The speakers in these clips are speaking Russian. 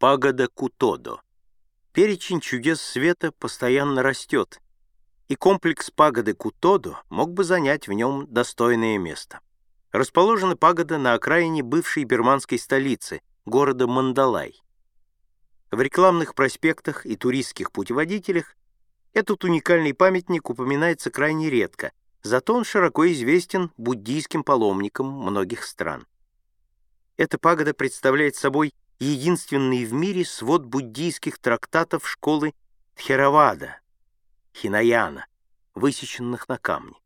Пагода Кутодо. Перечень чудес света постоянно растет, и комплекс пагоды Кутодо мог бы занять в нем достойное место. Расположена пагода на окраине бывшей бирманской столицы, города Мандалай. В рекламных проспектах и туристских путеводителях этот уникальный памятник упоминается крайне редко, зато он широко известен буддийским паломникам многих стран. Эта пагода представляет собой единственный в мире свод буддийских трактатов школы Тхеравада, Хинаяна, высеченных на камне.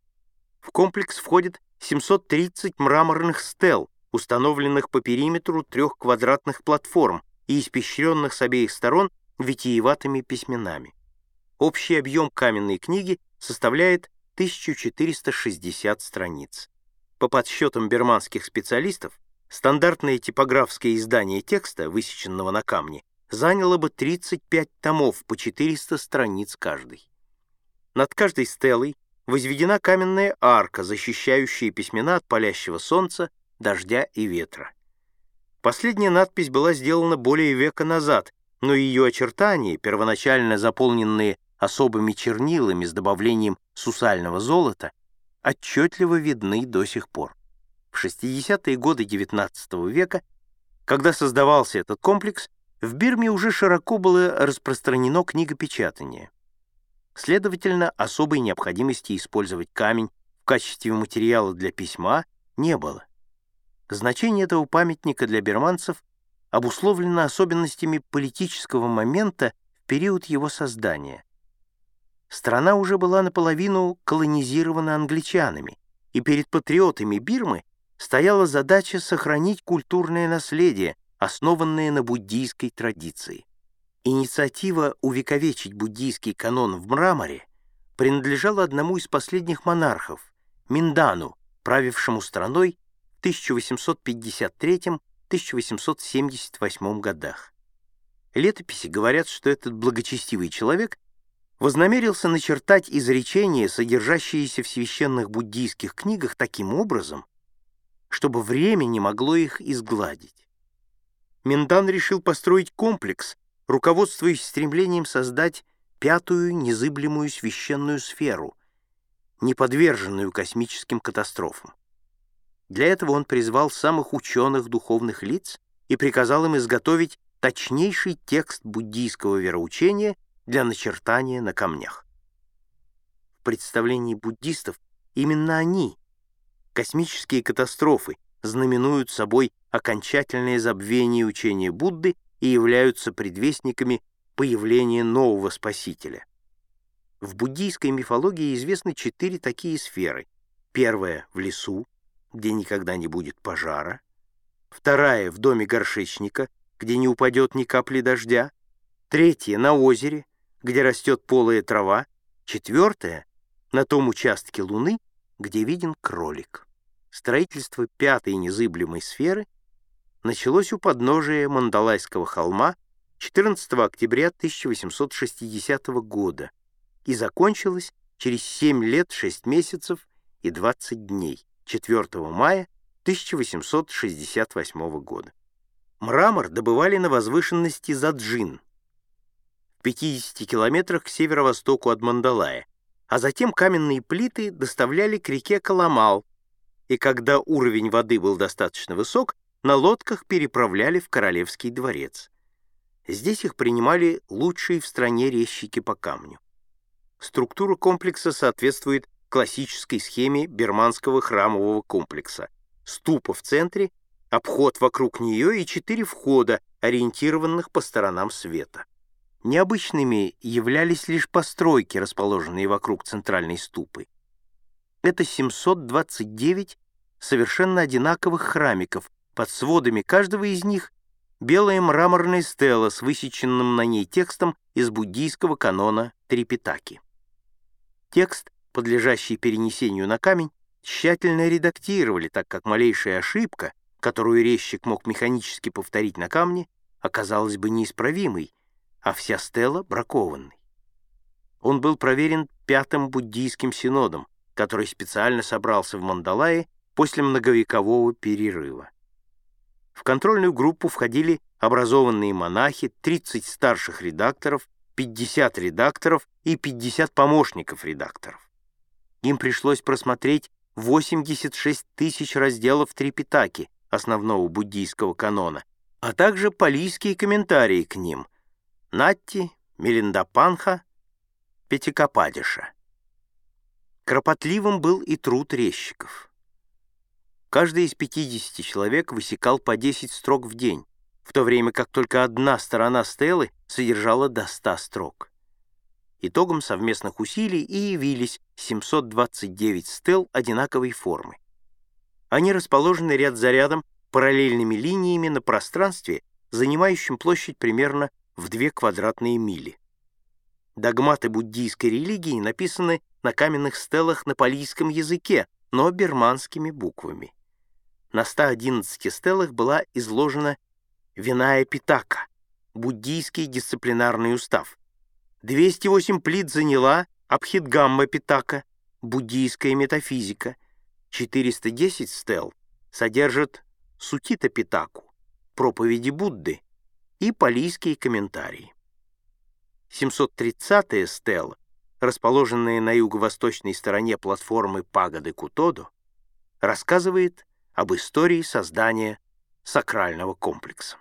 В комплекс входит 730 мраморных стел, установленных по периметру трех квадратных платформ и испещренных с обеих сторон витиеватыми письменами. Общий объем каменной книги составляет 1460 страниц. По подсчетам берманских специалистов, стандартное типографское издание текста, высеченного на камне, заняло бы 35 томов по 400 страниц каждый. Над каждой стелой возведена каменная арка, защищающая письмена от палящего солнца, дождя и ветра. Последняя надпись была сделана более века назад, но ее очертания, первоначально заполненные особыми чернилами с добавлением сусального золота, отчетливо видны до сих пор. В 60-е годы XIX века, когда создавался этот комплекс, в Бирме уже широко было распространено книгопечатание. Следовательно, особой необходимости использовать камень в качестве материала для письма не было. Значение этого памятника для бирманцев обусловлено особенностями политического момента в период его создания. Страна уже была наполовину колонизирована англичанами, и перед патриотами Бирмы стояла задача сохранить культурное наследие, основанное на буддийской традиции. Инициатива увековечить буддийский канон в мраморе принадлежала одному из последних монархов, Миндану, правившему страной в 1853-1878 годах. Летописи говорят, что этот благочестивый человек вознамерился начертать изречения, содержащиеся в священных буддийских книгах, таким образом, чтобы время не могло их изгладить. Миндан решил построить комплекс, руководствуясь стремлением создать пятую незыблемую священную сферу, не подверженную космическим катастрофам. Для этого он призвал самых ученых духовных лиц и приказал им изготовить точнейший текст буддийского вероучения для начертания на камнях. В представлении буддистов именно они, космические катастрофы, знаменуют собой окончательное забвение учения Будды и являются предвестниками появления нового спасителя. В буддийской мифологии известны четыре такие сферы. Первая — в лесу, где никогда не будет пожара. Вторая — в доме горшечника, где не упадет ни капли дождя. Третья — на озере, где растет полая трава. Четвертая — на том участке Луны, где виден кролик. Строительство пятой незыблемой сферы началось у подножия Мандалайского холма 14 октября 1860 года и закончилось через 7 лет 6 месяцев и 20 дней 4 мая 1868 года. Мрамор добывали на возвышенности Заджин, в 50 километрах к северо-востоку от Мандалая, а затем каменные плиты доставляли к реке Каламал, и когда уровень воды был достаточно высок, на лодках переправляли в Королевский дворец. Здесь их принимали лучшие в стране резчики по камню. Структура комплекса соответствует классической схеме берманского храмового комплекса. Ступа в центре, обход вокруг нее и четыре входа, ориентированных по сторонам света. Необычными являлись лишь постройки, расположенные вокруг центральной ступы. Это 729 совершенно одинаковых храмиков, под сводами каждого из них белая мраморная стела с высеченным на ней текстом из буддийского канона Трипитаки. Текст, подлежащий перенесению на камень, тщательно редактировали, так как малейшая ошибка, которую резчик мог механически повторить на камне, оказалась бы неисправимой, а вся стела — бракованной. Он был проверен пятым буддийским синодом, который специально собрался в Мандалае после многовекового перерыва. В контрольную группу входили образованные монахи, 30 старших редакторов, 50 редакторов и 50 помощников редакторов. Им пришлось просмотреть 86 тысяч разделов Трипитаки, основного буддийского канона, а также палийские комментарии к ним Натти, Мелиндапанха, Пятикопадиша. Кропотливым был и труд резчиков. Каждый из 50 человек высекал по 10 строк в день, в то время как только одна сторона стелы содержала до 100 строк. Итогом совместных усилий и явились 729 стел одинаковой формы. Они расположены ряд за рядом параллельными линиями на пространстве, занимающем площадь примерно в 2 квадратные мили. Догматы буддийской религии написаны на каменных стелах на палийском языке, но берманскими буквами. На 111 стелах была изложена Виная Питака, буддийский дисциплинарный устав. 208 плит заняла Абхидгамма Питака, буддийская метафизика. 410 стел содержат Сутита Питаку, проповеди Будды и палийские комментарии. 730-я стела, расположенная на юго-восточной стороне платформы пагоды Кутодо, рассказывает об истории создания сакрального комплекса.